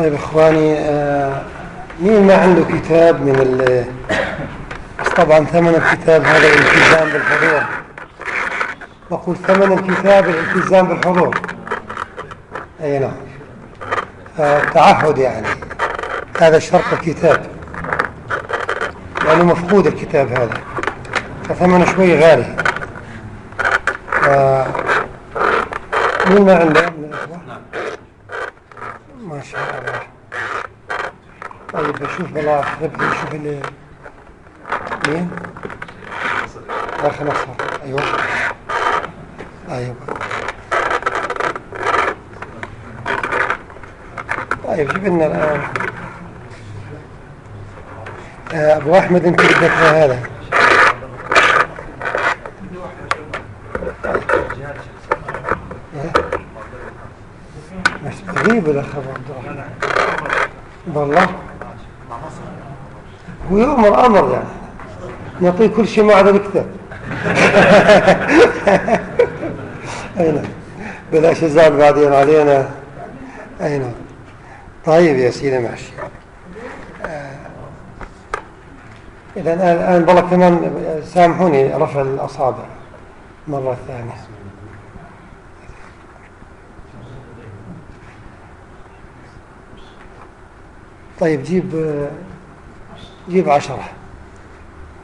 طيب إخواني آه مين ما عنده كتاب من ال بس طبعا ثمن الكتاب هذا الالتزام بالحضور. بقول ثمن الكتاب الالتزام بالحضور. أي نعم. التعهد يعني. هذا شرط الكتاب. لأنه مفقود الكتاب هذا. فثمنه شوي غالي. مين ما عنده من الأخوة ما شاء الله طيب بشوف بلا ربحي شوف اللي مين؟ اخ نصر. أيوه. أيوه. طيب جيب لنا الآن. آه، أبو أحمد أنت بدك هذا. غريب الأخ ابو عبد الرحمن. والله. هو يؤمر أمر يعني. نعطيه كل شيء ما عدا الكتاب أي نعم. بلاش يزعل بعدين علينا. أي نعم. طيب يا سيدي ماشي آه. إذا الآن والله كمان سامحوني رفع الأصابع مرة ثانية. طيب جيب جيب عشرة.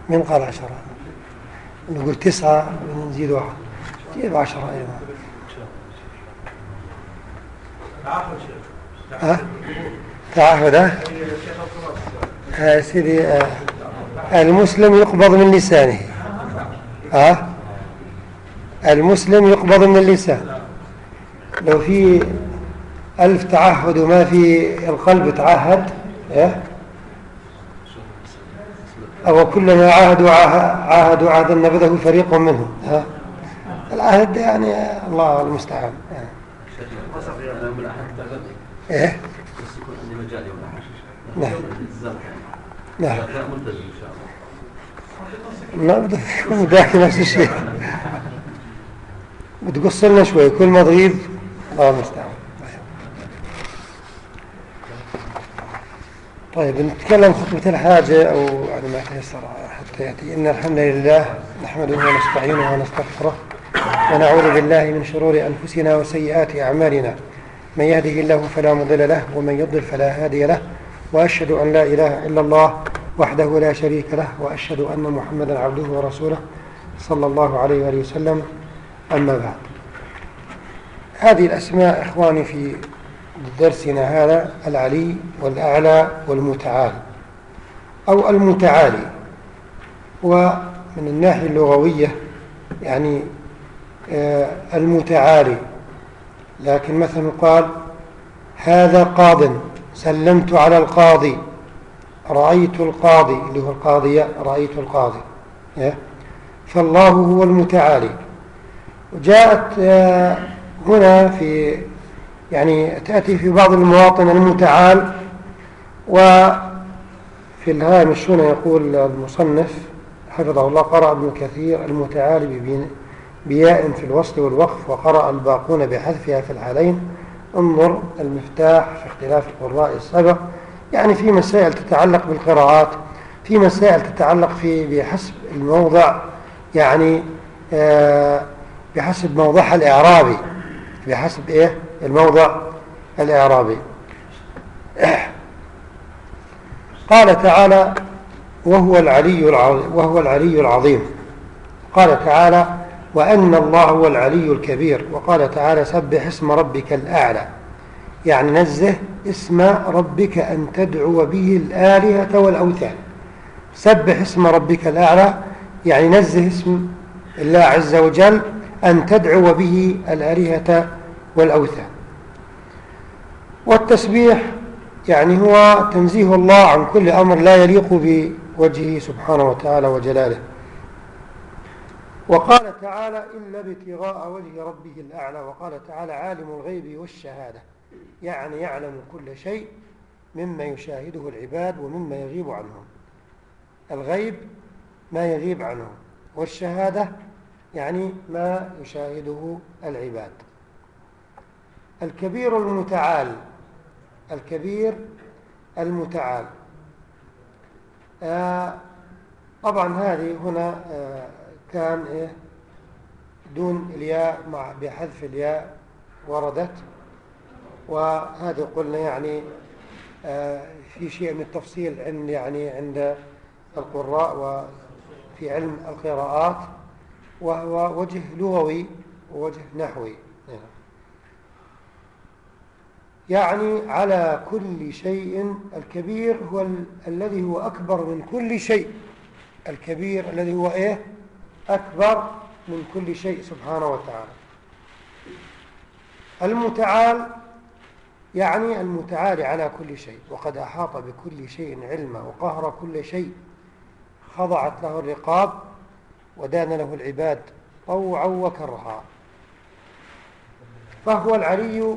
من قال عشرة؟ نقول تسعة نزيد واحد. جيب عشرة أيضا. ها؟ تعهد ها؟ يا سيدي آه. المسلم يقبض من لسانه. ها؟ المسلم يقبض من اللسان. لو في ألف تعهد وما في القلب تعهد إيه؟ أو كلما عاهدوا عاهدوا عهدا نبذه فريق منهم ها؟ العهد يعني الله المستعان إيه؟ نعم. نعم. ما بدك تكون داخل نفس الشيء. بتقص لنا شوي كل ما تغيب الله المستعان. طيب نتكلم خطبة الحاجة أو على ما تيسر حتى يأتي. إن الحمد لله نحمده ونستعينه ونستغفره ونعوذ بالله من شرور أنفسنا وسيئات أعمالنا. من يهده الله فلا مضل له ومن يضل فلا هادي له. وأشهد أن لا إله إلا الله وحده لا شريك له وأشهد أن محمدا عبده ورسوله صلى الله عليه وآله وسلم. أما بعد هذه الأسماء إخواني في درسنا هذا العلي والأعلى والمتعال أو المتعالي ومن الناحية اللغوية يعني آه، المتعالي. لكن مثلا قال هذا قاض سلمت على القاضي رأيت القاضي اللي هو القاضية رأيت القاضي فالله هو المتعالي. وجاءت آه، هنا في يعني تأتي في بعض المواطن المتعال وفي الهامش هنا يقول المصنف حفظه الله قرأ ابن كثير المتعال بياء في الوصل والوقف وقرأ الباقون بحذفها في الحالين انظر المفتاح في اختلاف القراء السبق يعني في مسائل تتعلق بالقراءات في مسائل تتعلق في بحسب الموضع يعني آه بحسب موضعها الإعرابي بحسب إيه؟ الموضع الإعرابي. قال تعالى وهو العلي العظيم وهو العلي العظيم قال تعالى وأن الله هو العلي الكبير وقال تعالى سبح اسم ربك الأعلى يعني نزه اسم ربك أن تدعو به الآلهة والأوثان سبح اسم ربك الأعلى يعني نزه اسم الله عز وجل أن تدعو به الآلهة والأوثان والتسبيح يعني هو تنزيه الله عن كل أمر لا يليق بوجهه سبحانه وتعالى وجلاله. وقال تعالى إلا ابتغاء وجه ربه الأعلى وقال تعالى عالم الغيب والشهادة يعني يعلم كل شيء مما يشاهده العباد ومما يغيب عنهم. الغيب ما يغيب عنهم والشهادة يعني ما يشاهده العباد. الكبير المتعال الكبير المتعال. آه طبعا هذه هنا آه كان إيه دون الياء مع بحذف الياء وردت. وهذا قلنا يعني آه في شيء من التفصيل عند يعني عند القراء وفي علم القراءات وهو وجه لغوي ووجه نحوي نعم. يعني على كل شيء الكبير هو ال الذي هو أكبر من كل شيء. الكبير الذي هو إيه؟ أكبر من كل شيء سبحانه وتعالى. المتعال يعني المتعالي على كل شيء وقد أحاط بكل شيء علما وقهر كل شيء خضعت له الرقاب ودان له العباد طوعا وكرها. فهو العلي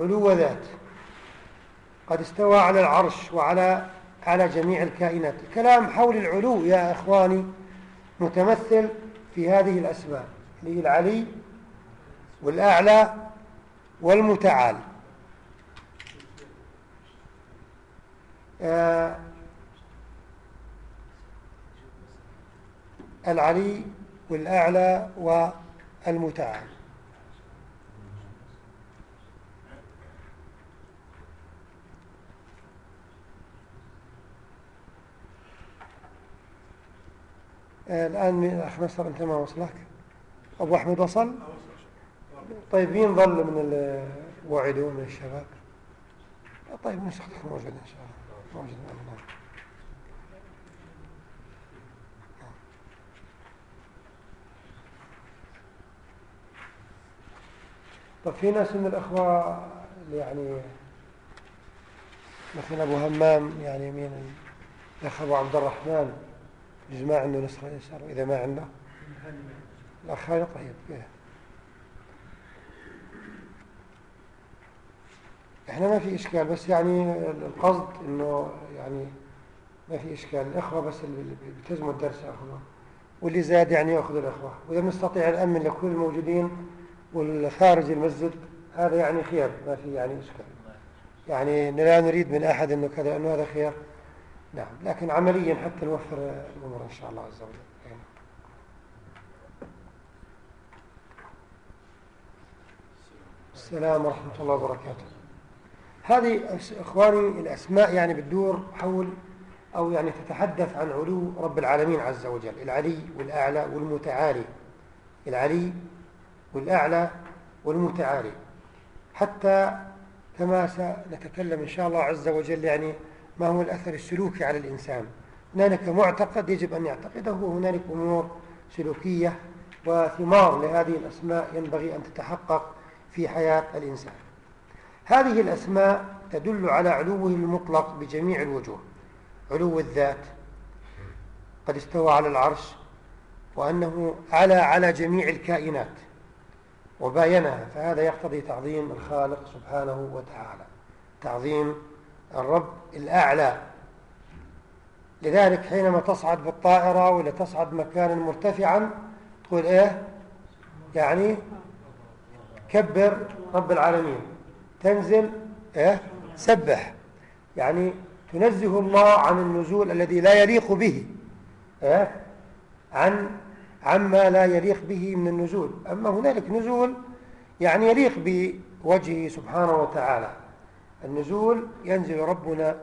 علو ذات. قد استوى على العرش وعلى على جميع الكائنات. الكلام حول العلو يا إخواني متمثل في هذه الأسماء اللي العلي والأعلى والمتعال. آه العلي والأعلى والمتعال آه، الآن من أخ نصر أنت ما وصلك؟ أبو أحمد وصل؟ طيب مين ظل من اللي وعدوا من الشباب؟ طيب نسختك موجود إن شاء الله. موجود نعم طب في ناس من الأخوة يعني مثل أبو همام يعني مين؟ الأخ أبو عبد الرحمن. يجمع عنده نسخة يسار. إذا ما عنده خالد طيب إيه. إحنا ما في إشكال بس يعني القصد إنه يعني ما في إشكال. الإخوة بس اللي بيلتزموا الدرس يأخذوا واللي زاد يعني يأخذ الإخوة. وإذا بنستطيع نأمن لكل الموجودين والخارج المسجد هذا يعني خير ما في يعني إشكال. يعني لا نريد من أحد أنه كذا أنه هذا خير نعم لكن عمليا حتى نوفر الأمور إن شاء الله عز وجل. السلام ورحمة الله وبركاته. هذه إخواني الأسماء يعني بتدور حول أو يعني تتحدث عن علو رب العالمين عز وجل العلي والأعلى والمتعالي. العلي والأعلى والمتعالي. حتى كما سنتكلم إن شاء الله عز وجل يعني ما هو الأثر السلوكي على الإنسان. هنالك معتقد يجب أن يعتقده وهنالك أمور سلوكية وثمار لهذه الأسماء ينبغي أن تتحقق في حياة الإنسان. هذه الأسماء تدل على علوه المطلق بجميع الوجوه. علو الذات قد استوى على العرش وأنه على على جميع الكائنات وباينها. فهذا يقتضي تعظيم الخالق سبحانه وتعالى. تعظيم الرب الأعلى. لذلك حينما تصعد بالطائرة ولا تصعد مكانا مرتفعا تقول إيه؟ يعني كبر رب العالمين. تنزل إيه؟ سبح. يعني تنزه الله عن النزول الذي لا يليق به. إيه؟ عن عما لا يليق به من النزول. أما هنالك نزول يعني يليق بوجهه سبحانه وتعالى. النزول ينزل ربنا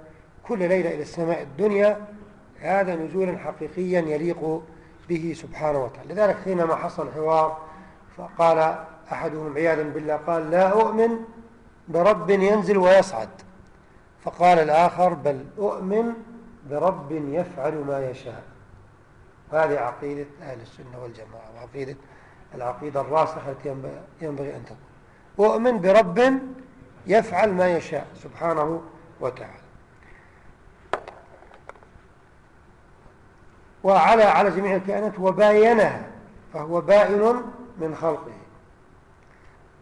كل ليلة إلى السماء الدنيا هذا نزولا حقيقيا يليق به سبحانه وتعالى. لذلك حينما حصل حوار فقال أحدهم عياذا بالله قال لا أؤمن برب ينزل ويصعد. فقال الآخر بل أؤمن برب يفعل ما يشاء. هذه عقيدة أهل السنة والجماعة وعقيدة العقيدة الراسخة التي ينبغي أن تكون. أؤمن برب يفعل ما يشاء سبحانه وتعالى. وعلى على جميع الكائنات وباينها فهو بائن من خلقه.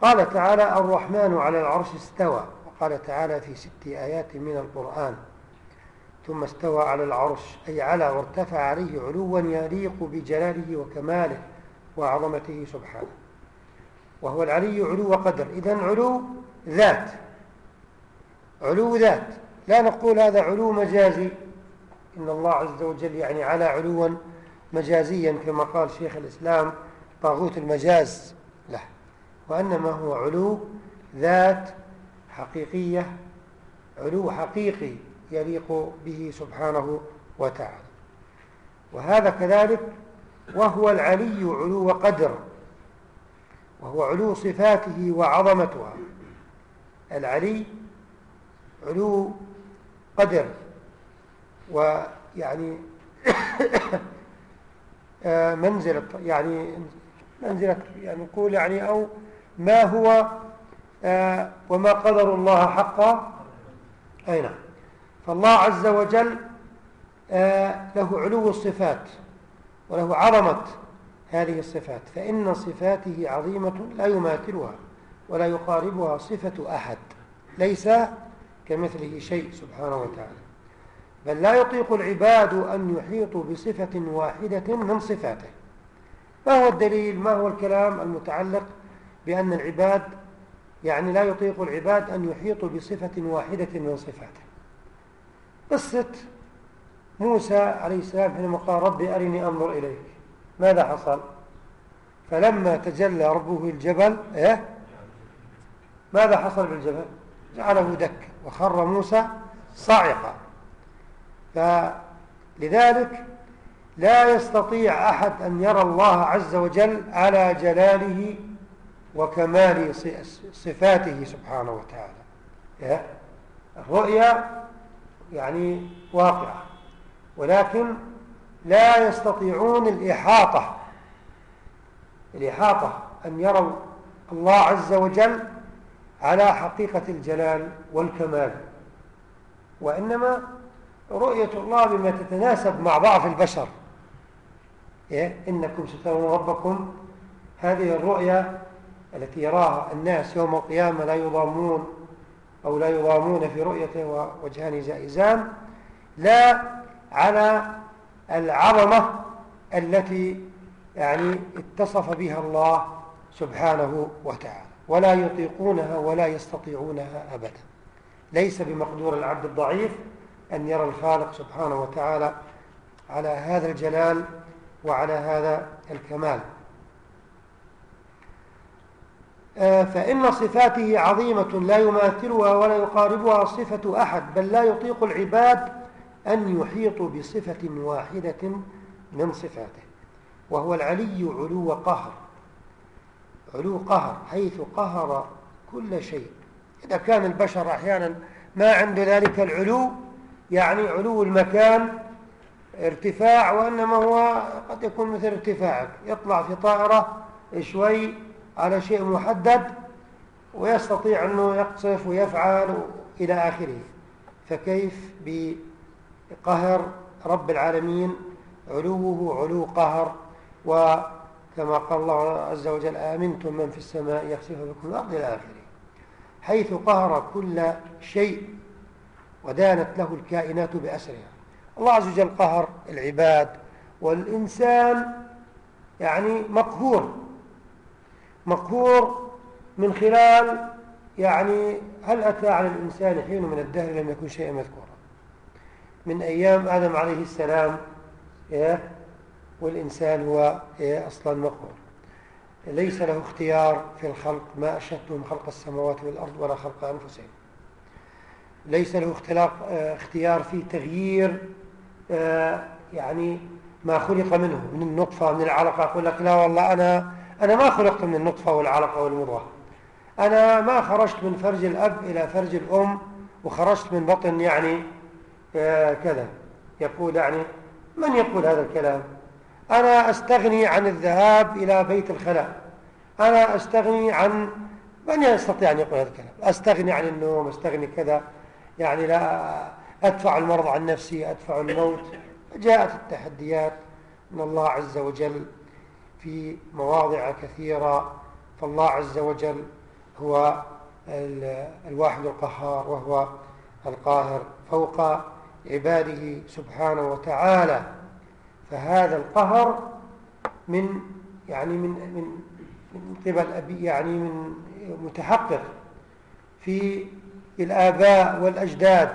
قال تعالى الرحمن على العرش استوى. وقال تعالى في ست آيات من القرآن ثم استوى على العرش أي على وارتفع عليه علوا يليق بجلاله وكماله وعظمته سبحانه. وهو العلي علو قدر. إذا علو ذات علو ذات. لا نقول هذا علو مجازي. إن الله عز وجل يعني على علوا مجازيا كما قال شيخ الإسلام طاغوت المجاز له. وإنما هو علو ذات حقيقية علو حقيقي يليق به سبحانه وتعالى. وهذا كذلك وهو العلي علو قدر وهو علو صفاته وعظمتها. العلي علو قدر ويعني آه، منزلة يعني منزلة يعني نقول يعني أو ما هو آه، وما قدر الله حقا. أي نعم. فالله عز وجل آه، له علو الصفات وله عظمة هذه الصفات فإن صفاته عظيمة لا يماثلها. ولا يقاربها صفة أحد ليس كمثله شيء سبحانه وتعالى. بل لا يطيق العباد أن يحيطوا بصفة واحدة من صفاته. ما هو الدليل؟ ما هو الكلام المتعلق بأن العباد يعني لا يطيق العباد أن يحيطوا بصفة واحدة من صفاته؟ قصة موسى عليه السلام حينما قال ربي أرني أنظر إليك ماذا حصل؟ فلما تجلى ربه الجبل إيه؟ ماذا حصل بالجبل؟ جعله دك وخر موسى صاعقا. فلذلك لا يستطيع أحد أن يرى الله عز وجل على جلاله وكمال صفاته سبحانه وتعالى. الرؤيا يعني واقعة. ولكن لا يستطيعون الإحاطة. الإحاطة أن يروا الله عز وجل على حقيقة الجلال والكمال وإنما رؤية الله بما تتناسب مع ضعف البشر. إيه؟ إنكم سترون ربكم. هذه الرؤية التي يراها الناس يوم القيامة لا يضامون أو لا يضامون في رؤيته ووجهان زائزان لا على العظمة التي يعني اتصف بها الله سبحانه وتعالى. ولا يطيقونها ولا يستطيعونها أبدا. ليس بمقدور العبد الضعيف أن يرى الخالق سبحانه وتعالى على هذا الجلال وعلى هذا الكمال. آه، فإن صفاته عظيمة لا يماثلها ولا يقاربها صفة أحد بل لا يطيق العباد أن يحيطوا بصفة واحدة من صفاته وهو العلي علو قهر. علو قهر حيث قهر كل شيء. إذا كان البشر أحيانا ما عنده ذلك العلو يعني علو المكان ارتفاع وإنما هو قد يكون مثل ارتفاعك. يطلع في طائرة شوي على شيء محدد ويستطيع أنه يقصف ويفعل إلى آخره. فكيف بقهر رب العالمين؟ علوه علو قهر وكما قال الله عز وجل آمنتم من في السماء يخسف بكم الأرض إلى آخره حيث قهر كل شيء ودانت له الكائنات بأسرها الله عز وجل قهر العباد والإنسان يعني مقهور مقهور من خلال يعني هل أتى على الإنسان حين من الدهر لم يكن شيئا مذكورا من أيام آدم عليه السلام إيه؟ والإنسان هو؟ أصلا مقهور ليس له اختيار في الخلق ما أشهدتهم خلق السماوات والأرض ولا خلق أنفسهم. ليس له آه، اختيار في تغيير آه، يعني ما خلق منه من النطفة من العلقة. يقول لك لا والله أنا أنا ما خلقت من النطفة والعلقة والمضغة. أنا ما خرجت من فرج الأب إلى فرج الأم وخرجت من بطن يعني آه، كذا. يقول يعني من يقول هذا الكلام؟ أنا أستغني عن الذهاب إلى بيت الخلاء. أنا أستغني عن من يستطيع أن يقول هذا الكلام؟ أستغني عن النوم أستغني كذا. يعني لا أدفع المرض عن نفسي أدفع الموت. جاءت التحديات من الله عز وجل في مواضع كثيرة. فالله عز وجل هو الواحد القهار وهو القاهر فوق عباده سبحانه وتعالى. فهذا القهر من يعني من من من قبل أبي يعني من متحقق في الآباء والأجداد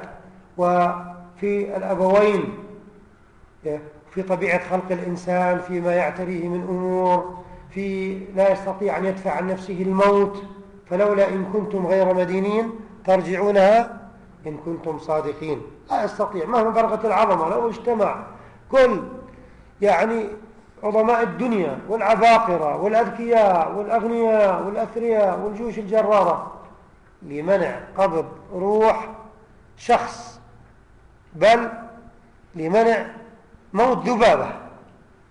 وفي الأبوين في طبيعة خلق الإنسان فيما يعتريه من أمور في لا يستطيع أن يدفع عن نفسه الموت فلولا إن كنتم غير مدينين ترجعونها إن كنتم صادقين. لا يستطيع مهما بلغت العظمة لو اجتمع كل يعني عظماء الدنيا والعباقرة والأذكياء والأغنياء والأثرياء والجيوش الجرارة لمنع قبض روح شخص بل لمنع موت ذبابة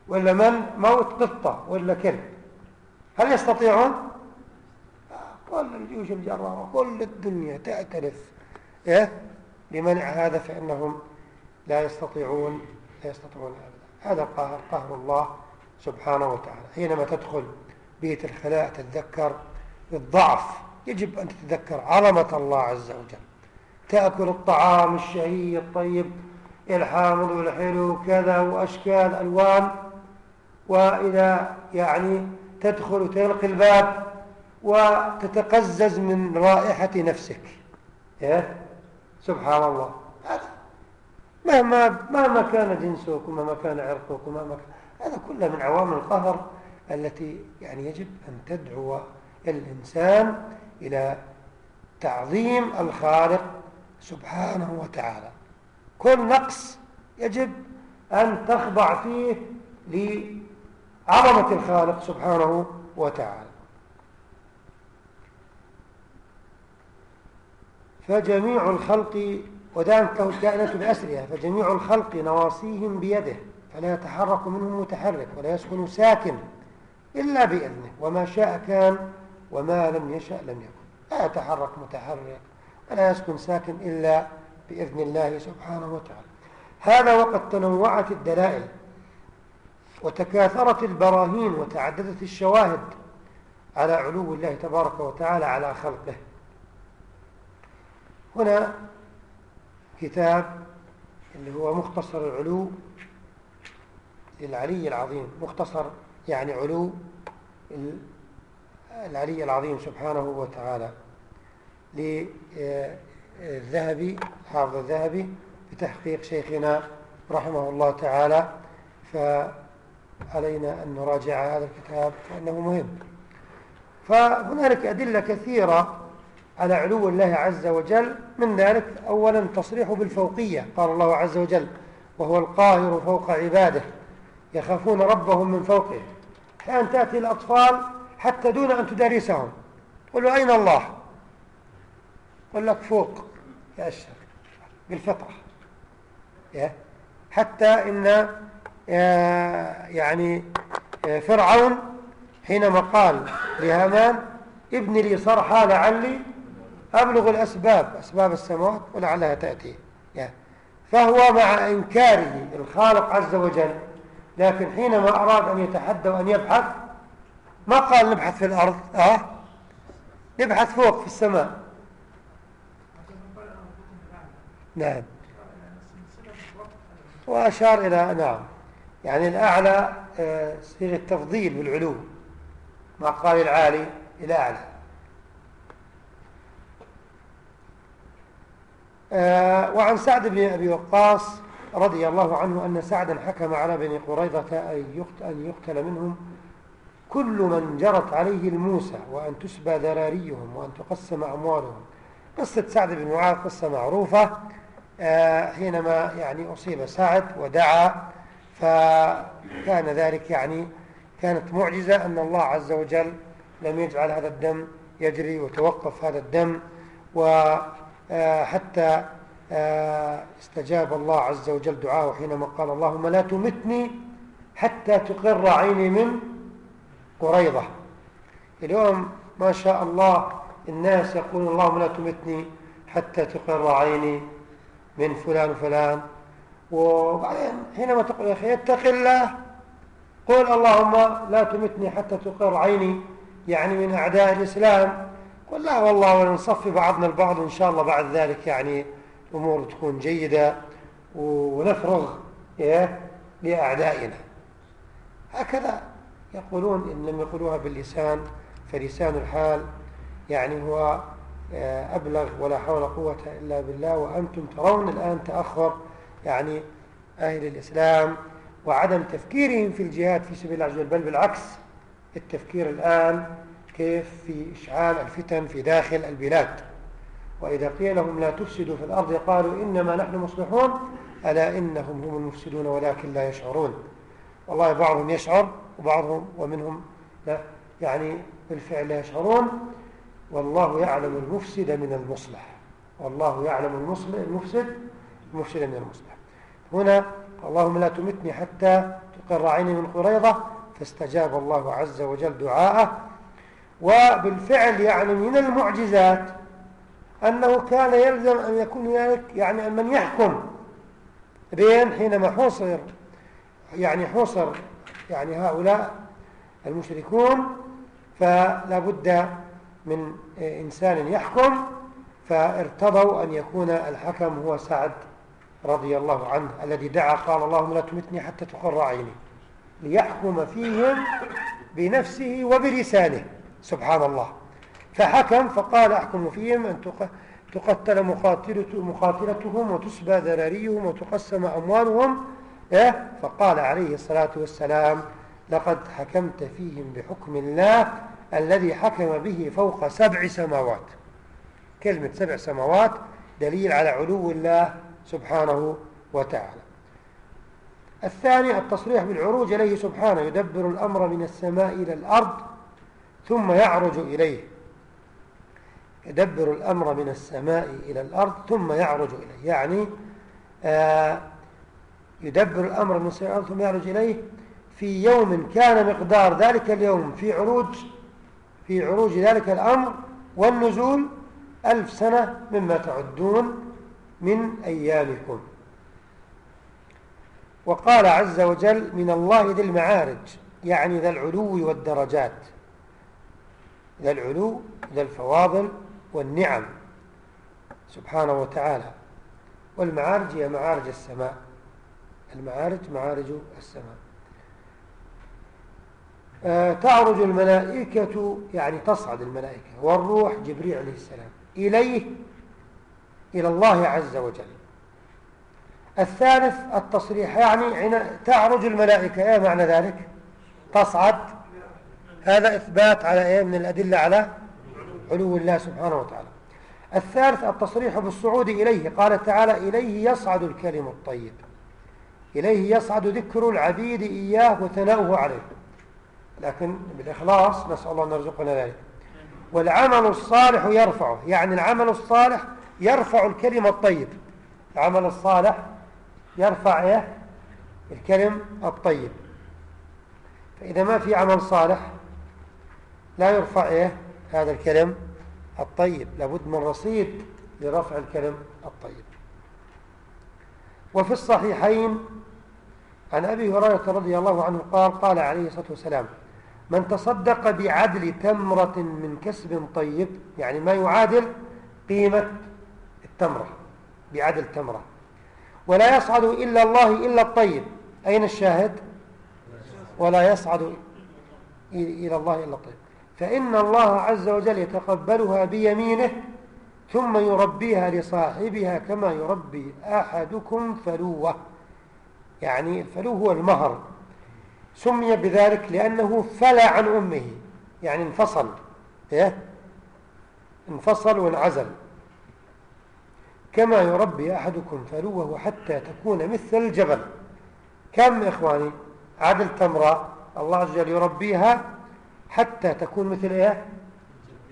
ولا من موت قطة ولا كلب. هل يستطيعون؟ كل الجيوش الجرارة كل الدنيا تأتلف إيه؟ لمنع هذا فإنهم لا يستطيعون لا يستطيعون أبدا هذا قهر قهر الله سبحانه وتعالى. حينما تدخل بيت الخلاء تتذكر الضعف يجب أن تتذكر عظمة الله عز وجل. تأكل الطعام الشهي الطيب الحامض والحلو كذا وأشكال ألوان. وإذا يعني تدخل وتغلق الباب وتتقزز من رائحة نفسك. إيه؟ سبحان الله. مهما مهما كان جنسك ومهما كان عرقك ومهما كان هذا كله من عوامل القهر التي يعني يجب أن تدعو الإنسان إلى تعظيم الخالق سبحانه وتعالى. كل نقص يجب أن تخضع فيه لعظمة الخالق سبحانه وتعالى. فجميع الخلق ودامت له الكائنات بأسرها فجميع الخلق نواصيهم بيده فلا يتحرك منهم متحرك ولا يسكن ساكن إلا بإذنه. وما شاء كان وما لم يشأ لم يكن. لا يتحرك متحرك ولا يسكن ساكن إلا بإذن الله سبحانه وتعالى. هذا وقد تنوعت الدلائل وتكاثرت البراهين وتعددت الشواهد على علو الله تبارك وتعالى على خلقه. هنا كتاب اللي هو مختصر العلو للعلي العظيم. مختصر يعني علو العلي العظيم سبحانه وتعالى. للذهبي حافظ الذهبي بتحقيق شيخنا رحمه الله تعالى. فعلينا أن نراجع هذا الكتاب لأنه مهم. فهنالك أدلة كثيرة على علو الله عز وجل. من ذلك أولا تصريح بالفوقية قال الله عز وجل وهو القاهر فوق عباده يخافون ربهم من فوقهم أحيانا تأتي الأطفال حتى دون أن تدرسهم قل له أين الله؟ قل لك فوق. يا أشهر بالفطرة. حتى إن يعني فرعون حينما قال لهامان ابن لي صرحا لعلي أبلغ الأسباب أسباب السماوات ولعلها تأتي. فهو مع إنكاره الخالق عز وجل لكن حينما أراد أن يتحدى وأن يبحث ما قال نبحث في الأرض؟ أه؟ نبحث فوق في السماء. نعم. وأشار إلى نعم. يعني الأعلى آه، صيغة تفضيل بالعلو ما قال العالي إلى أعلى آه، وعن سعد بن أبي وقاص رضي الله عنه أن سعدا حكم على بني قريظة أن يقتل منهم كل من جرت عليه الموسى وأن تسبى ذراريهم وأن تقسم أموالهم. قصة سعد بن معاذ قصة معروفة آه، حينما يعني أصيب سعد ودعا فكان ذلك يعني كانت معجزة أن الله عز وجل لم يجعل هذا الدم يجري وتوقف هذا الدم وحتى آه، استجاب الله عز وجل دعاه حينما قال اللهم لا تمتني حتى تقر عيني من قريضة اليوم ما شاء الله الناس يقول اللهم لا تمتني حتى تقر عيني من فلان وفلان. وبعدين حينما تقول يا أخي اتق الله قل اللهم لا تمتني حتى تقر عيني يعني من أعداء الإسلام. قل لا والله ونصفي بعضنا البعض إن شاء الله بعد ذلك يعني الأمور تكون جيدة ونفرغ إيه لأعدائنا. هكذا يقولون إن لم يقولوها باللسان فلسان الحال يعني هو آه، أبلغ ولا حول قوة إلا بالله وأنتم ترون الآن تأخر يعني أهل الإسلام وعدم تفكيرهم في الجهاد في سبيل الله عز وجل بل بالعكس التفكير الآن كيف في إشعال الفتن في داخل البلاد. وإذا قيل لهم لا تفسدوا في الأرض قالوا إنما نحن مصلحون ألا إنهم هم المفسدون ولكن لا يشعرون. والله بعضهم يشعر وبعضهم ومنهم لا يعني بالفعل لا يشعرون. والله يعلم المفسد من المصلح. والله يعلم المفسد المفسد من المصلح. هنا اللهم لا تمتني حتى تقر عيني من قريضة فاستجاب الله عز وجل دعاءه وبالفعل يعني من المعجزات أنه كان يلزم أن يكون هناك يعني من يحكم بين حينما حوصر يعني حوصر يعني هؤلاء المشركون فلا بد من إنسان يحكم فارتضوا أن يكون الحكم هو سعد رضي الله عنه الذي دعا قال اللهم لا تمتني حتى تقر عيني ليحكم فيهم بنفسه وبلسانه. سبحان الله. فحكم فقال أحكم فيهم أن تقتل مقاتلتهم وتسبى ذراريهم وتقسم أموالهم إيه؟ فقال عليه الصلاة والسلام لقد حكمت فيهم بحكم الله الذي حكم به فوق سبع سماوات. كلمة سبع سماوات دليل على علو الله سبحانه وتعالى. الثاني التصريح بالعروج إليه سبحانه يدبر الأمر من السماء إلى الأرض ثم يعرج إليه. يدبر الأمر من السماء إلى الأرض ثم يعرج إليه. يعني آه يدبر الأمر من السماء إلى الأرض ثم يعرج إليه. في يوم كان مقدار ذلك اليوم في عروج في عروج ذلك الأمر والنزول ألف سنة مما تعدون من أيامكم. وقال عز وجل من الله ذي المعارج. يعني ذا العلو والدرجات. ذا العلو ذا الفواضل والنعم سبحانه وتعالى. والمعارج هي معارج السماء. المعارج معارج السماء. آه تعرج الملائكة يعني تصعد الملائكة. والروح جبريل عليه السلام. إليه إلى الله عز وجل. الثالث التصريح يعني تعرج الملائكة. إيه معنى ذلك؟ تصعد هذا إثبات على إيه؟ من الأدلة على علو الله سبحانه وتعالى. الثالث التصريح بالصعود إليه. قال تعالى إليه يصعد الكلم الطيب. إليه يصعد ذكر العبيد إياه وثناؤه عليه. لكن بالإخلاص نسأل الله أن يرزقنا ذلك. والعمل الصالح يرفعه. يعني العمل الصالح يرفع الكلم الطيب. العمل الصالح يرفع إيه؟ الكلم الطيب. فإذا ما في عمل صالح لا يرفع إيه؟ هذا الكلم الطيب. لابد من رصيد لرفع الكلم الطيب. وفي الصحيحين عن أبي هريرة رضي الله عنه قال قال عليه الصلاة والسلام من تصدق بعدل تمرة من كسب طيب يعني ما يعادل قيمة التمرة بعدل تمرة ولا يصعد إلا الله إلا الطيب أين الشاهد؟ ولا يصعد إلى الله إلا الطيب فإن الله عز وجل يتقبلها بيمينه ثم يربيها لصاحبها كما يربي أحدكم فلوة. يعني الفلو هو المهر. سمي بذلك لأنه فلى عن أمه. يعني انفصل إيه؟ انفصل وانعزل. كما يربي أحدكم فلوة حتى تكون مثل الجبل. كم إخواني؟ عدل تمرة الله عز وجل يربيها حتى تكون مثل إيه؟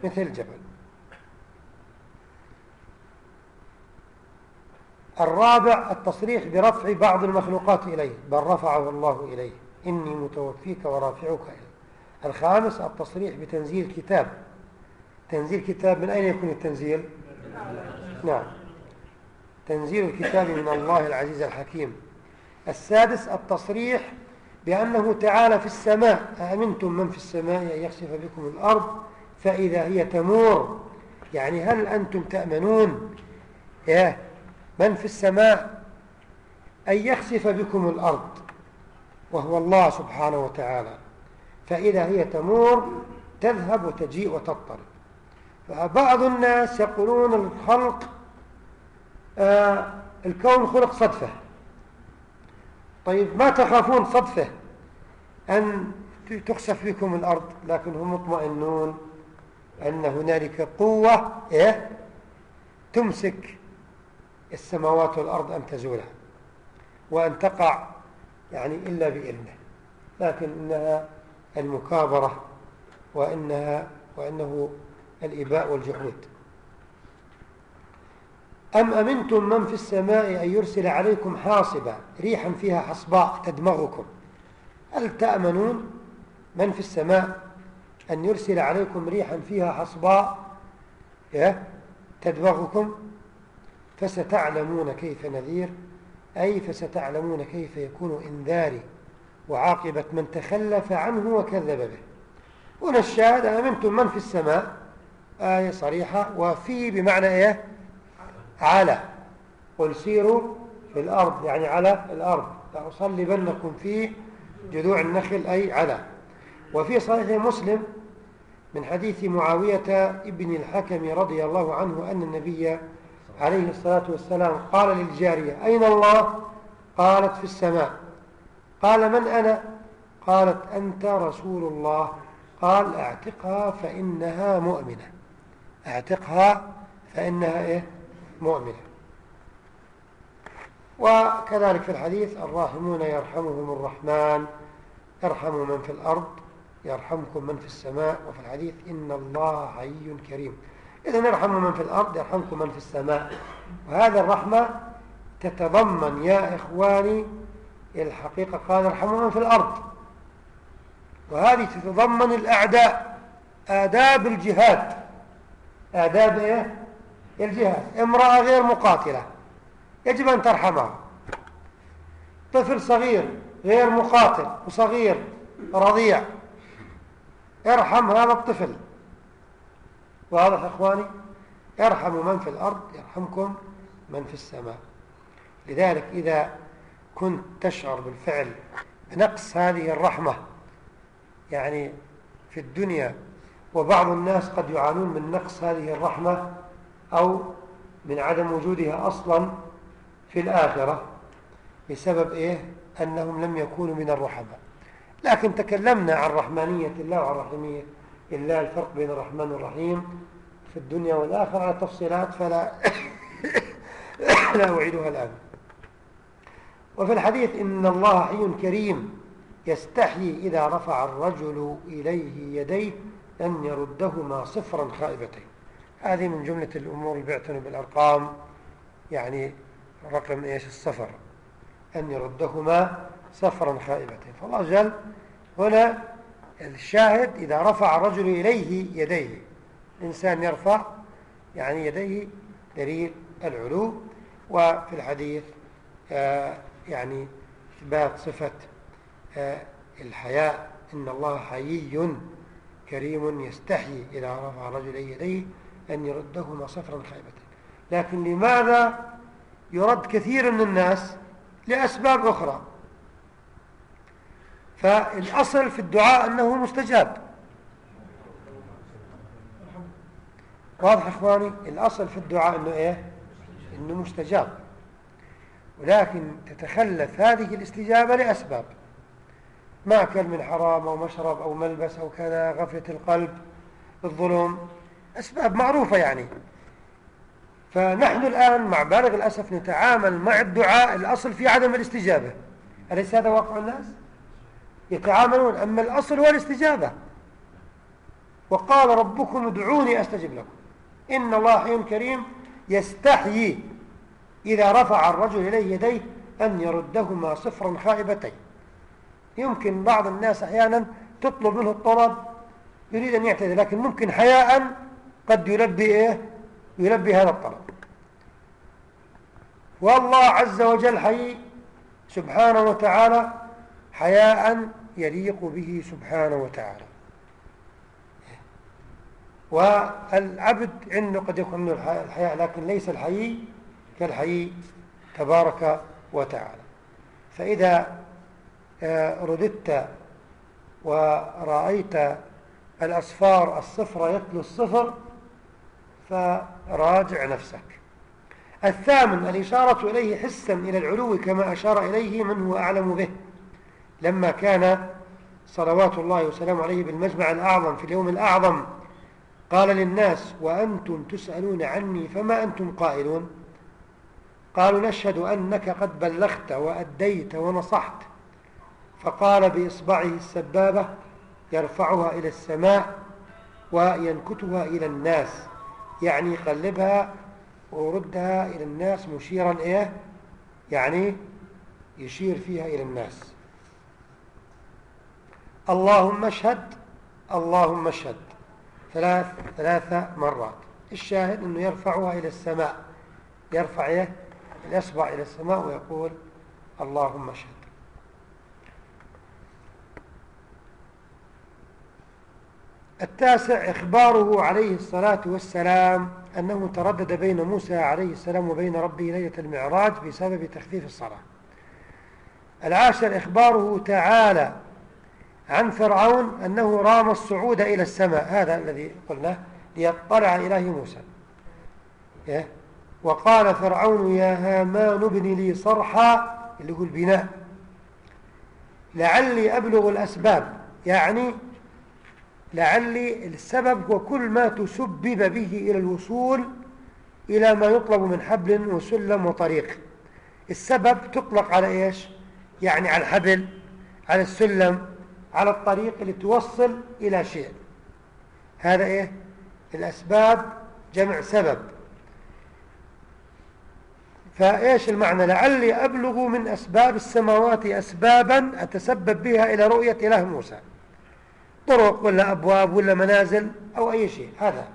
مثل الجبل. الرابع التصريح برفع بعض المخلوقات إليه بل رفعه الله إليه. إني متوفيك ورافعك إليه. الخامس التصريح بتنزيل كتاب. تنزيل كتاب من أين يكون التنزيل؟ نعم. تنزيل الكتاب من الله العزيز الحكيم. السادس التصريح بأنه تعالى في السماء. أأمنتم من في السماء أن يخسف بكم الأرض فإذا هي تمور. يعني هل أنتم تأمنون؟ يا من في السماء أن يخسف بكم الأرض وهو الله سبحانه وتعالى. فإذا هي تمور تذهب وتجيء وتضطرب. فبعض الناس يقولون الخلق آه الكون خلق صدفة. طيب ما تخافون صدفة أن تخسف بكم الأرض لكن هم مطمئنون أن هنالك قوة إيه؟ تمسك السماوات والأرض أن تزولها وأن تقع يعني إلا بإذنه لكن إنها المكابرة وإنها وإنه الإباء والجحود أم أمنتم من في السماء أن يرسل عليكم حاصبا ريحا فيها حصباء تدمغكم؟ هل تأمنون من في السماء أن يرسل عليكم ريحا فيها حصباء تدمغكم؟ فستعلمون كيف نذير أي فستعلمون كيف يكون إنذاري وعاقبة من تخلف عنه وكذب به. هنا الشاهد أمنتم من في السماء؟ آية صريحة. وفي بمعنى إيه؟ على قل سيروا في الأرض يعني على الأرض لأصلبنكم في جذوع النخل أي على وفي صحيح مسلم من حديث معاوية ابن الحكم رضي الله عنه أن النبي عليه الصلاة والسلام قال للجارية أين الله؟ قالت في السماء قال من أنا؟ قالت أنت رسول الله قال أعتقها فإنها مؤمنة أعتقها فإنها إيه؟ مؤمنة. وكذلك في الحديث الراحمون يرحمهم الرحمن ارحموا من في الأرض يرحمكم من في السماء. وفي الحديث إن الله حي كريم. إذن ارحموا من في الأرض يرحمكم من في السماء. وهذا الرحمة تتضمن يا إخواني الحقيقة قال ارحموا من في الأرض. وهذه تتضمن الأعداء آداب الجهاد. آداب إيه؟ الجهاد امرأة غير مقاتلة يجب أن ترحمها. طفل صغير غير مقاتل وصغير رضيع ارحم هذا الطفل. واضح إخواني؟ ارحموا من في الأرض يرحمكم من في السماء. لذلك إذا كنت تشعر بالفعل بنقص هذه الرحمة يعني في الدنيا وبعض الناس قد يعانون من نقص هذه الرحمة أو من عدم وجودها أصلا في الآخرة. بسبب إيه؟ أنهم لم يكونوا من الرحمة. لكن تكلمنا عن رحمانية الله وعن رحمية الله الفرق بين الرحمن والرحيم في الدنيا والآخرة على تفصيلات فلا لا أعيدها الآن. وفي الحديث إن الله حي كريم يستحيي إذا رفع الرجل إليه يديه أن يردهما صفرا خائبتين. هذه من جملة الأمور اللي بيعتنوا بالأرقام يعني رقم إيش؟ الصفر. أن يردهما صفرا خائبتين. فالله جل هنا الشاهد إذا رفع الرجل إليه يديه. الإنسان يرفع يعني يديه دليل العلو وفي الحديث آه يعني إثبات صفة آه الحياء. إن الله حيي كريم يستحيي إذا رفع الرجل يديه. أن يردهما صفرا خائبتين لكن لماذا يرد كثير من الناس لأسباب أخرى؟ فالأصل في الدعاء أنه مستجاب. واضح إخواني؟ الأصل في الدعاء أنه إيه؟ أنه مستجاب. ولكن تتخلف هذه الاستجابة لأسباب. مأكل من حرام أو مشرب أو ملبس أو كذا غفلة القلب الظلم. أسباب معروفة يعني. فنحن الآن مع بالغ الأسف نتعامل مع الدعاء الأصل في عدم الاستجابة. أليس هذا واقع الناس؟ يتعاملون أما الأصل هو الاستجابة. وقال ربكم ادعوني أستجب لكم. إن الله حي كريم يستحيي إذا رفع الرجل إليه يديه أن يردهما صفرا خائبتين. يمكن بعض الناس أحيانا تطلب منه الطلب يريد أن يعتذر لكن ممكن حياء قد يلبي إيه؟ يلبي هذا الطلب. والله عز وجل حي سبحانه وتعالى حياء يليق به سبحانه وتعالى. والعبد عنده قد يكون منه الحياء لكن ليس الحيي كالحيي تبارك وتعالى. فإذا آه، رددت ورأيت الأصفار الصفر يتلو الصفر فراجع نفسك. الثامن الإشارة إليه حسا إلى العلو كما أشار إليه من هو أعلم به. لما كان صلوات الله وسلامه عليه بالمجمع الأعظم في اليوم الأعظم قال للناس وأنتم تسألون عني فما أنتم قائلون؟ قالوا نشهد أنك قد بلغت وأديت ونصحت. فقال بإصبعه السبابة يرفعها إلى السماء وينكتها إلى الناس. يعني يقلبها ويردها إلى الناس مشيرا إيه؟ يعني يشير فيها إلى الناس. اللهم اشهد اللهم اشهد. ثلاث ثلاث مرات. الشاهد أنه يرفعها إلى السماء. يرفع إيه؟ الأصبع إلى السماء ويقول اللهم اشهد. التاسع إخباره عليه الصلاة والسلام أنه تردد بين موسى عليه السلام وبين ربه ليلة المعراج بسبب تخفيف الصلاة. العاشر إخباره تعالى عن فرعون أنه رام الصعود إلى السماء. هذا الذي قلناه ليطلع إله موسى. وقال فرعون يا هامان ابن لي صرحا اللي هو البناء لعلي أبلغ الأسباب. يعني لعلي السبب هو كل ما تسبب به إلى الوصول إلى ما يطلب من حبل وسلم وطريق. السبب تطلق على إيش؟ يعني على الحبل على السلم على الطريق اللي توصل إلى شيء. هذا إيه؟ الأسباب جمع سبب. فإيش المعنى؟ لعلي أبلغ من أسباب السماوات أسبابا أتسبب بها إلى رؤية إله موسى. طرق ولا أبواب ولا منازل أو أي شيء. هذا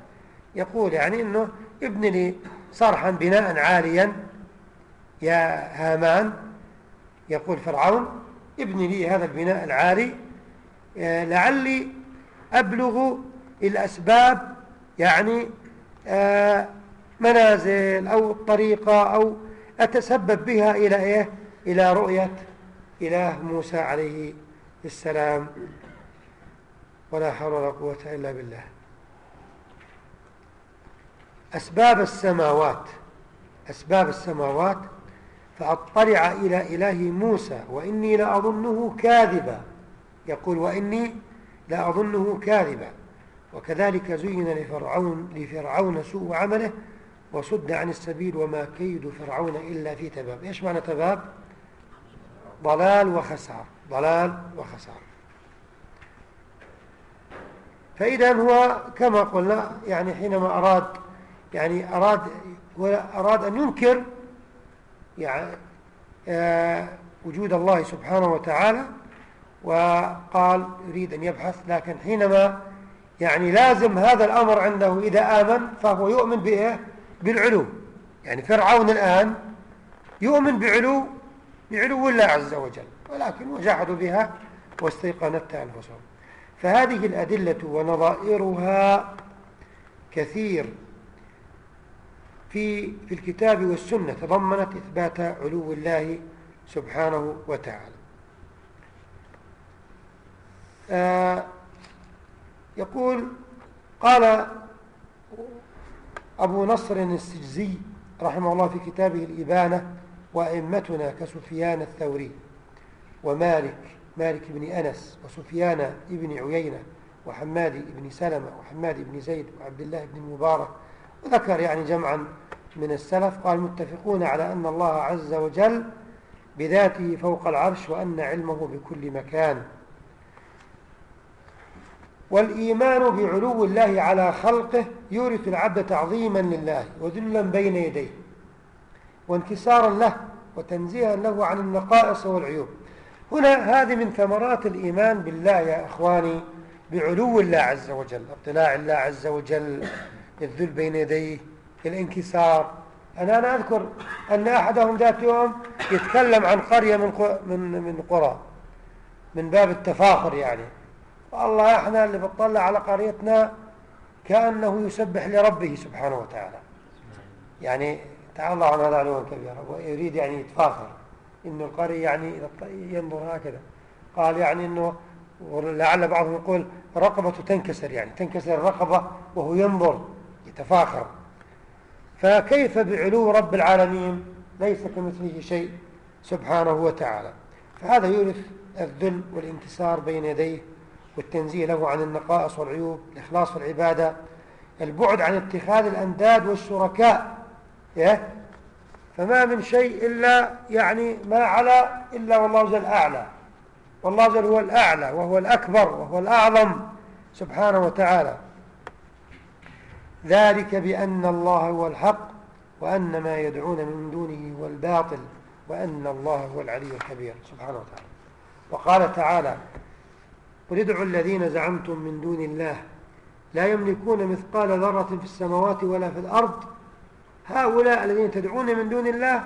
يقول يعني أنه ابن لي صرحا بناء عاليا. يا هامان يقول فرعون ابن لي هذا البناء العالي. آه، لعلي أبلغ الأسباب يعني آه، منازل أو الطريقة أو أتسبب بها إلى إيه؟ إلى رؤية إله موسى عليه السلام. ولا حول ولا قوة إلا بالله. أسباب السماوات أسباب السماوات فأطلع إلى إله موسى وإني لأظنه كاذبا. يقول وإني لأظنه كاذبا. وكذلك زين لفرعون, لفرعون سوء عمله وصد عن السبيل وما كيد فرعون إلا في تباب. إيش معنى تباب؟ ضلال وخسار ضلال وخسار. فإذا هو كما قلنا يعني حينما أراد يعني أراد أراد أن ينكر يعني آه وجود الله سبحانه وتعالى وقال يريد أن يبحث لكن حينما يعني لازم هذا الأمر عنده إذا آمن فهو يؤمن بإيه؟ بالعلو. يعني فرعون الآن يؤمن بعلو بعلو الله عز وجل ولكن وجحدوا بها واستيقنتها أنفسهم. فهذه الأدلة ونظائرها كثير في في الكتاب والسنة تضمنت إثبات علو الله سبحانه وتعالى. آه يقول قال أبو نصر السجزي رحمه الله في كتابه الإبانة وأئمتنا كسفيان الثوري ومالك مالك بن أنس وسفيان بن عيينة وحماد بن سلمة وحماد بن زيد وعبد الله بن المبارك وذكر يعني جمعا من السلف قال متفقون على أن الله عز وجل بذاته فوق العرش وأن علمه بكل مكان. والإيمان بعلو الله على خلقه يورث العبد تعظيما لله وذلا بين يديه وانكسارا له وتنزيها له عن النقائص والعيوب. هنا هذه من ثمرات الإيمان بالله يا إخواني بعلو الله عز وجل اطلاع الله عز وجل الذل بين يديه الانكسار. أنا أنا أذكر أن أحدهم ذات يوم يتكلم عن قرية من من من قرى من باب التفاخر يعني. والله إحنا اللي بتطلع على قريتنا كأنه يسبح لربه سبحانه وتعالى. يعني تعالى عن هذا علوا كبيرا ويريد يعني يتفاخر. إنه القرية يعني ينظر هكذا. قال يعني إنه لعل بعضهم يقول رقبته تنكسر يعني تنكسر الرقبة وهو ينظر يتفاخر. فكيف بعلو رب العالمين ليس كمثله شيء سبحانه وتعالى؟ فهذا يورث الذل والانكسار بين يديه والتنزيه له عن النقائص والعيوب الإخلاص في العبادة البعد عن اتخاذ الأنداد والشركاء فما من شيء إلا يعني ما على إلا والله جل أعلى. والله جل هو الأعلى وهو الأكبر وهو الأعظم سبحانه وتعالى. ذلك بأن الله هو الحق وأن ما يدعون من دونه هو الباطل وأن الله هو العلي الكبير سبحانه وتعالى. وقال تعالى قل ادعوا الذين زعمتم من دون الله لا يملكون مثقال ذرة في السماوات ولا في الأرض هؤلاء الذين تدعون من دون الله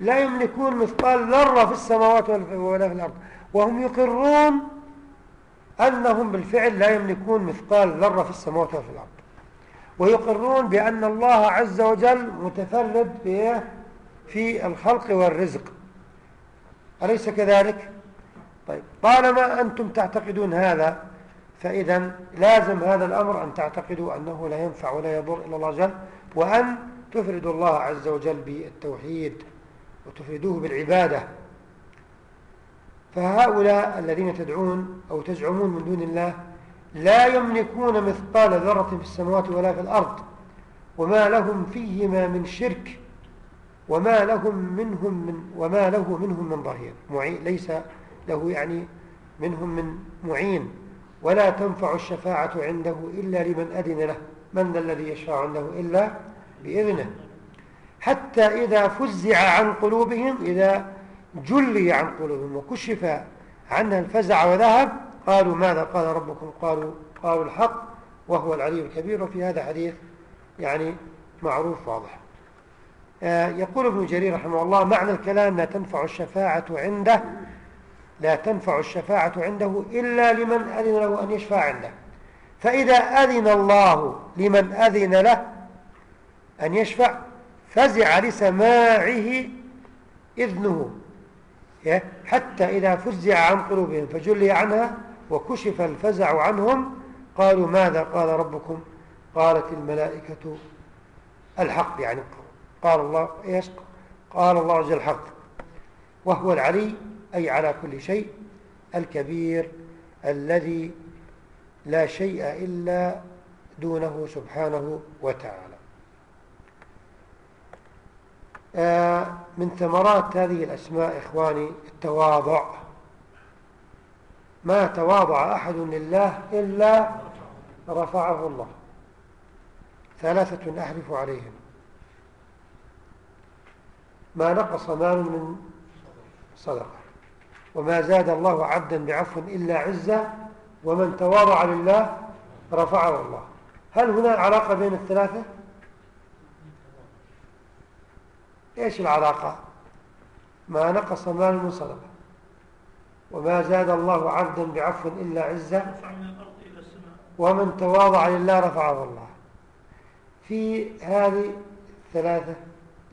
لا يملكون مثقال ذرة في السماوات ولا في الأرض. وهم يقرون أنهم بالفعل لا يملكون مثقال ذرة في السماوات ولا في الأرض. ويقرون بأن الله عز وجل متفرد في في الخلق والرزق. أليس كذلك؟ طيب طالما أنتم تعتقدون هذا فإذا لازم هذا الأمر أن تعتقدوا أنه لا ينفع ولا يضر إلا الله جل وأن تفردوا الله عز وجل بالتوحيد وتفردوه بالعبادة. فهؤلاء الذين تدعون أو تزعمون من دون الله لا يملكون مثقال ذرة في السماوات ولا في الأرض وما لهم فيهما من شرك وما لهم منهم من وما له منهم من ظهير. معين ليس له يعني منهم من معين. ولا تنفع الشفاعة عنده إلا لمن أذن له. من ذا الذي يشفع عنده إلا بإذنه. حتى إذا فزع عن قلوبهم إذا جلي عن قلوبهم وكشف عنها الفزع وذهب قالوا ماذا قال ربكم؟ قالوا قالوا الحق وهو العلي الكبير. وفي هذا حديث يعني معروف واضح. آه، يقول ابن جرير رحمه الله معنى الكلام لا تنفع الشفاعة عنده لا تنفع الشفاعة عنده إلا لمن أذن له أن يشفع عنده. فإذا أذن الله لمن أذن له أن يشفع فزع لسماعه إذنه. حتى إذا فزع عن قلوبهم فجلي عنها وكشف الفزع عنهم قالوا ماذا قال ربكم؟ قالت الملائكة الحق يعني قال الله إيش؟ قال الله عز الحق. وهو العلي أي على كل شيء الكبير الذي لا شيء إلا دونه سبحانه وتعالى آه، من ثمرات هذه الأسماء إخواني التواضع. ما تواضع أحد لله إلا رفعه الله. ثلاثة أحرف عليهم. ما نقص مال من صدقة. وما زاد الله عبدا بعفو إلا عزة. ومن تواضع لله رفعه الله. هل هنا علاقة بين الثلاثة؟ إيش العلاقة؟ ما نقص مال من صدقة وما زاد الله عبدا بعفو إلا عزة. ومن تواضع لله رفعه الله. في هذه الثلاثة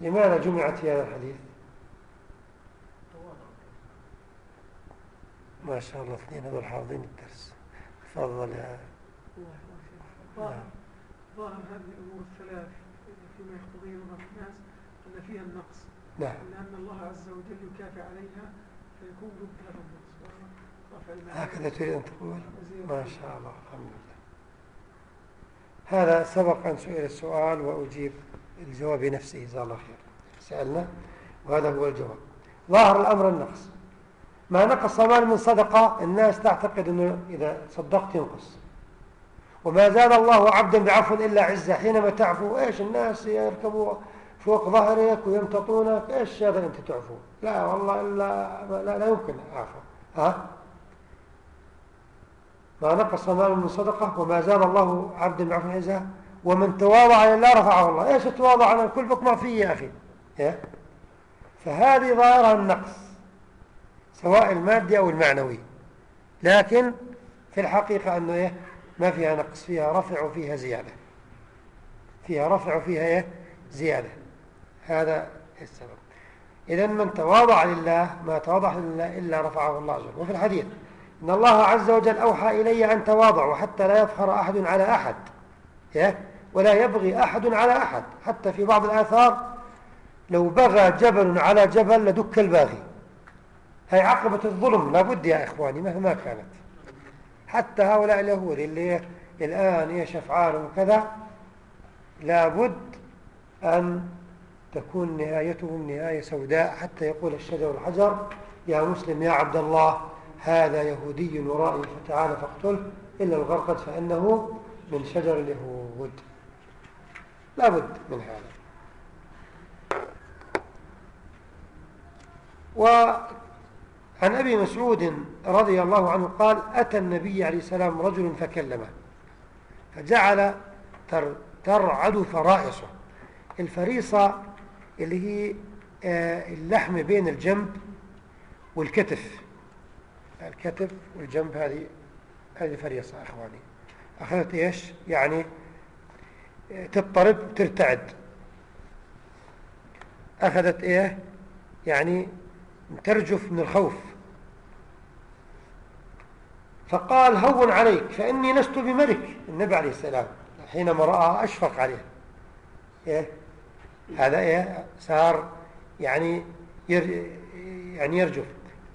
لماذا جمعت في هذا الحديث؟ ما شاء الله اثنين هذول حافظين الدرس. تفضل يا ظاهر هذه الأمور الثلاث فيما يقتضيه الناس. أن فيها النقص. نعم. لأن الله عز وجل يكافئ عليها فيكون ضد هذا النقص. هكذا تريد أن تقول؟ ما شاء الله الحمد لله. هذا سبق أن سئل السؤال وأجيب الجواب بنفسه جزاه الله خير. سألنا وهذا هو الجواب. ظاهر الأمر النقص. ما نقص مال من صدقة الناس تعتقد أنه إذا صدقت ينقص. وما زاد الله عبدا بعفو إلا عزة حينما تعفو إيش الناس يركبوا فوق ظهرك ويمتطونك إيش هذا أنت تعفو لا والله إلا لا, لا يمكن اعفو ها؟ ما نقص مال من صدقة وما زال الله عبدا بعفو عزه ومن تواضع لله رفعه الله. إيش التواضع؟ على الكل بك ما فيه يا أخي. فهذه ظاهرها النقص سواء المادي أو المعنوي. لكن في الحقيقة أنه إيه؟ ما فيها نقص فيها رفع وفيها زيادة. فيها رفع وفيها إيه؟ زيادة. هذا السبب. إذا من تواضع لله ما تواضع لله إلا رفعه الله عز وجل وفي الحديث إن الله عز وجل أوحى إلي أن تواضعوا حتى لا يفخر أحد على أحد. ولا يبغي أحد على أحد. حتى في بعض الآثار لو بغى جبل على جبل لدك الباغي. هي عقبة الظلم. لابد يا إخواني مهما كانت. حتى هؤلاء اليهود اللي الآن إيش أفعالهم وكذا لابد أن تكون نهايتهم نهاية سوداء حتى يقول الشجر والحجر يا مسلم يا عبد الله هذا يهودي ورائي فتعال فاقتله إلا الغرقد فإنه من شجر اليهود. لابد من هذا. وعن أبي مسعود رضي الله عنه قال أتى النبي عليه السلام رجل فكلمه فجعل ترعد فرائصه. الفريصة اللي هي آه، اللحم بين الجنب والكتف. الكتف والجنب هذه هذه فريصة أخواني. أخذت إيش؟ يعني آه، تضطرب ترتعد. أخذت إيه؟ يعني ترجف من الخوف. فقال هون عليك فإني لست بملك. النبي عليه السلام حينما رأى أشفق عليه. إيه؟ هذا إيه صار يعني ير يعني يرجف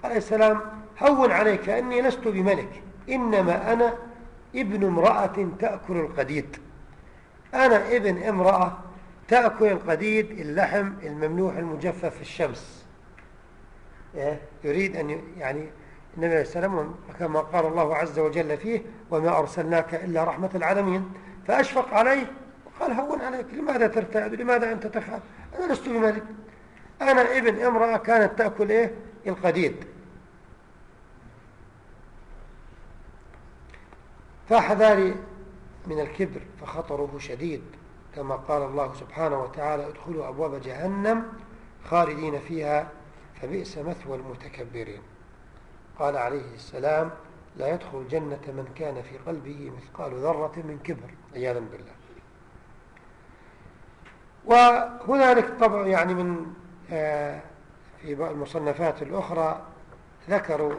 عليه السلام هون عليك فإني لست بملك. إنما أنا ابن امرأة تأكل القديد. أنا ابن امرأة تأكل القديد اللحم المملوح المجفف في الشمس. إيه؟ يريد أن يعني النبي عليه السلام كما قال الله عز وجل فيه وما أرسلناك إلا رحمة العالمين. فأشفق عليه وقال هون عليك لماذا ترتعد؟ لماذا أنت تخاف؟ أنا لست بملك أنا ابن امرأة كانت تأكل إيه؟ القديد. فحذاري من الكبر فخطره شديد. كما قال الله سبحانه وتعالى ادخلوا أبواب جهنم خالدين فيها فبئس مثوى المتكبرين. قال عليه السلام لا يدخل الجنة من كان في قلبه مثقال ذرة من كبر. عياذا بالله. وهنالك طبعا يعني من آه، في المصنفات الأخرى ذكروا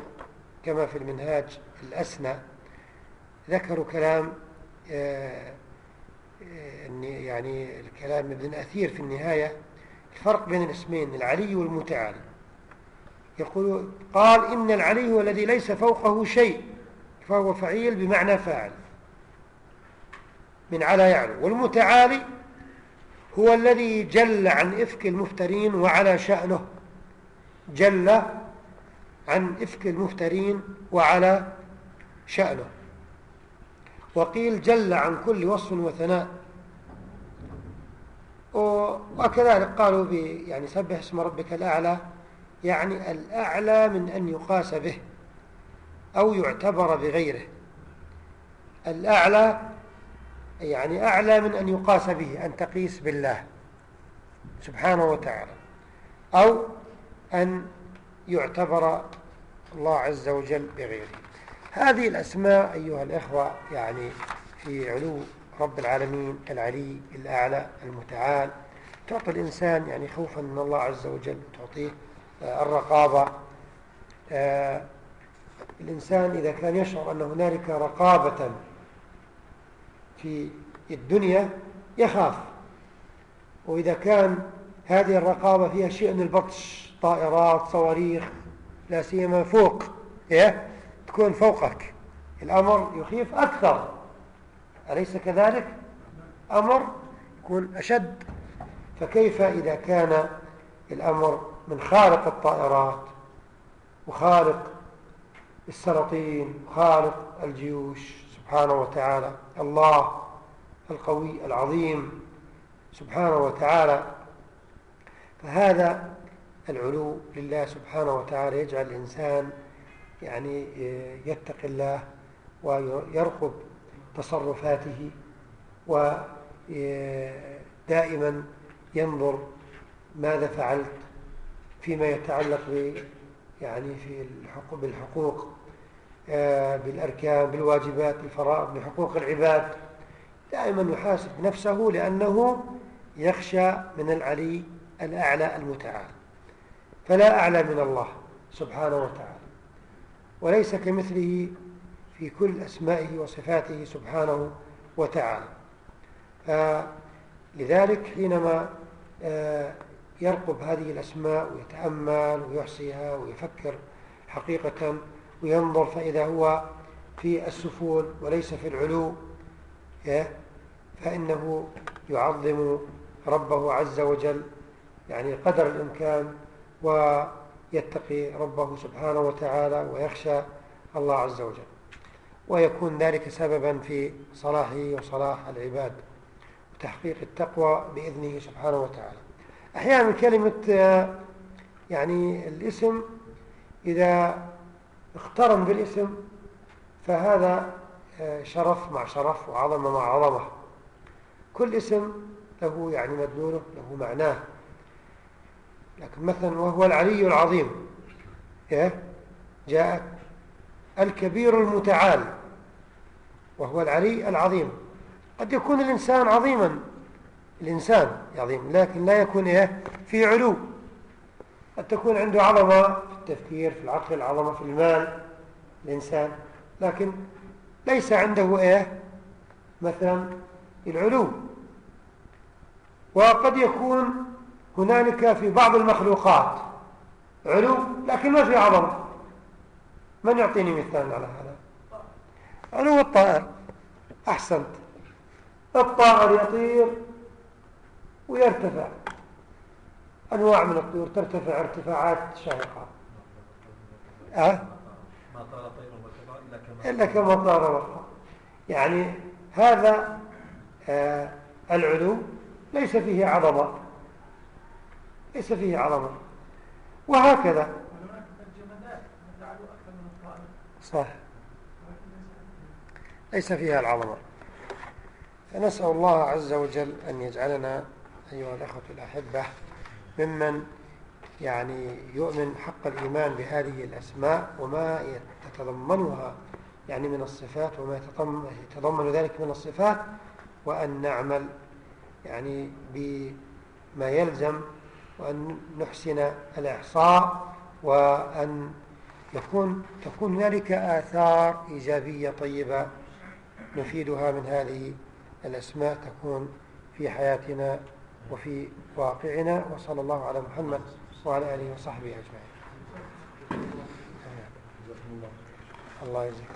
كما في المنهاج الأسنى ذكروا كلام آه، آه، يعني الكلام ابن أثير في النهاية الفرق بين الاسمين العلي والمتعالي. يقول قال إن العلي هو الذي ليس فوقه شيء فهو فعيل بمعنى فاعل من على يعلو. والمتعالي هو الذي جل عن إفك المفترين وعلى شأنه. جل عن إفك المفترين وعلى شأنه. وقيل جل عن كل وصف وثناء. وكذلك قالوا يعني سبح اسم ربك الأعلى يعني الأعلى من أن يقاس به أو يعتبر بغيره. الأعلى يعني أعلى من أن يقاس به أن تقيس بالله سبحانه وتعالى أو أن يعتبر الله عز وجل بغيره. هذه الأسماء أيها الإخوة يعني في علو رب العالمين العلي الأعلى المتعال تعطي الإنسان يعني خوفا من الله عز وجل تعطيه الرقابة. آه، الإنسان إذا كان يشعر أن هنالك رقابة في الدنيا يخاف. وإذا كان هذه الرقابة فيها شيء من البطش طائرات صواريخ لا سيما فوق إيه؟ تكون فوقك. الأمر يخيف أكثر. أليس كذلك؟ أمر يكون أشد. فكيف إذا كان الأمر من خالق الطائرات وخالق السلاطين وخالق الجيوش؟ سبحانه وتعالى الله القوي العظيم سبحانه وتعالى. فهذا العلو لله سبحانه وتعالى يجعل الإنسان يعني يتقي الله ويرقب تصرفاته ودائما ينظر ماذا فعلت فيما يتعلق يعني في الحقوق بالحقوق. آه، بالأركان بالواجبات بالفرائض بحقوق العباد دائما يحاسب نفسه لأنه يخشى من العلي الأعلى المتعال. فلا أعلى من الله سبحانه وتعالى. وليس كمثله في كل أسمائه وصفاته سبحانه وتعالى. لذلك حينما آه، يرقب هذه الأسماء ويتأمل ويحصيها ويفكر حقيقة وينظر فإذا هو في السفول وليس في العلو فإنه يعظم ربه عز وجل يعني قدر الإمكان ويتقي ربه سبحانه وتعالى ويخشى الله عز وجل. ويكون ذلك سببا في صلاحه وصلاح العباد وتحقيق التقوى بإذنه سبحانه وتعالى. أحيانا كلمة يعني الاسم إذا اقترن بالاسم فهذا شرف مع شرف وعظمة مع عظمة. كل اسم له يعني مدلوله له معناه. لكن مثلا وهو العلي العظيم إيه؟ جاءت الكبير المتعال وهو العلي العظيم. قد يكون الإنسان عظيما الإنسان عظيم لكن لا يكون إيه؟ في علو. قد تكون عنده عظمة التفكير في العقل عظمة في المال الإنسان. لكن ليس عنده إيه؟ مثلا العلو وقد يكون هنالك في بعض المخلوقات علو لكن ما في عظمة. من يعطيني مثال على هذا؟ علو الطائر. أحسنت. الطائر يطير ويرتفع. أنواع من الطيور ترتفع ارتفاعات شاهقة أه؟ ما طار طير إلا كما طار. يعني هذا آه العلو ليس فيه عظمة. ليس فيه عظمة. وهكذا. صح. ليس فيها العظمة. فنسأل الله عز وجل أن يجعلنا أيها الأخوة الأحبة ممن يعني يؤمن حق الإيمان بهذه الأسماء وما يتضمنها يعني من الصفات وما يتضمن ذلك من الصفات وأن نعمل يعني بما يلزم وأن نحسن الإحصاء وأن يكون تكون هنالك آثار إيجابية طيبة نفيدها من هذه الأسماء تكون في حياتنا وفي واقعنا وصلى الله على محمد. وعلى آله وصحبه أجمعين. الله يجزيك